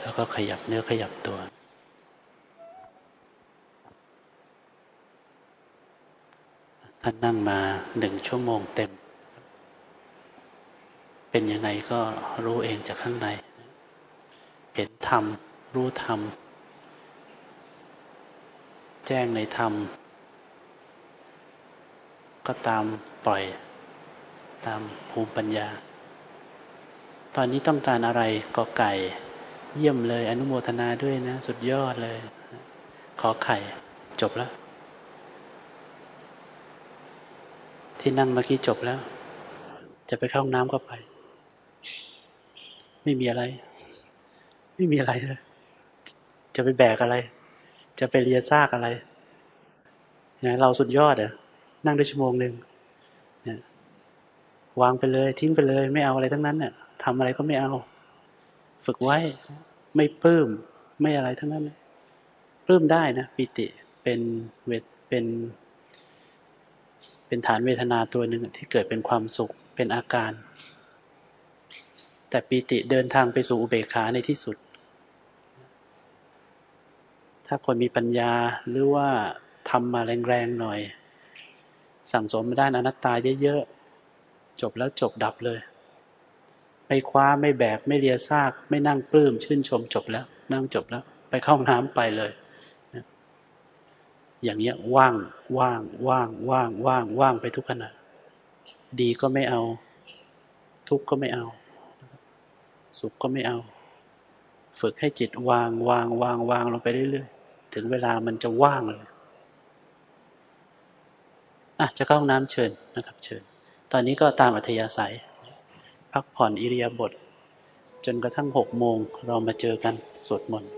แล้วก็ขยับเนื้อขยับตัวท่านนั่งมาหนึ่งชั่วโมงเต็ม เป็นยังไงก็รู้เองจากข้างใน เห็นธรรม รู้ธรรม แจ้งในธรรม ก็ตามปล่อย ตามภูมิปัญญา ตอนนี้ต้องการอะไรก็ไก่ เยี่ยมเลย อนุโมทนาด้วยนะ สุดยอดเลย ขอไข่ จบแล้ว ที่นั่งเมื่อกี้จบแล้ว จะไปเข้าห้องน้ำก็ไป ไม่มีอะไร ไม่มีอะไรเลย จะไปแบกอะไร จะไปเลียซากอะไรเนี่ยเราสุดยอดอะนั่งได้ชั่วโมงหนึ่งเนี่ยวางไปเลย ทิ้งไปเลย ไม่เอาอะไรทั้งนั้นเนี่ยทำอะไรก็ไม่เอา ฝึกไว้ ไม่ปลื้มไม่อะไรทั้งนั้นปลื้มได้นะปิติเป็นเวทเป็น เป็นฐานเวทนาตัวหนึ่งที่เกิดเป็นความสุขเป็นอาการ แต่ปีติเดินทางไปสู่อุเบกขาในที่สุด ถ้าคนมีปัญญาหรือว่าทำมาแรงๆหน่อย สั่งสมด้านอนัตตาเยอะๆ จบแล้วจบดับเลย ไม่คว้าไม่แบก ไม่เลียซาก ไม่นั่งปลื้มชื่นชมจบแล้ว นั่งจบแล้ว ไปเข้าน้ำไปเลยอย่างเงี้ยว่างว่างว่างว่างว่างว่างไปทุกขณะดีก็ไม่เอา ทุกข์ก็ไม่เอา สุขก็ไม่เอา ฝึกให้จิตวางวางวางวางลงไปเรื่อยๆถึงเวลามันจะว่างเลยอะจะเข้าห้องน้ำเชิญนะครับ เชิญ ตอนนี้ก็ตามอัธยาศัย พักผ่อนอิริยาบถจนกระทั่งหกโมงเรามาเจอกันสวดมนต์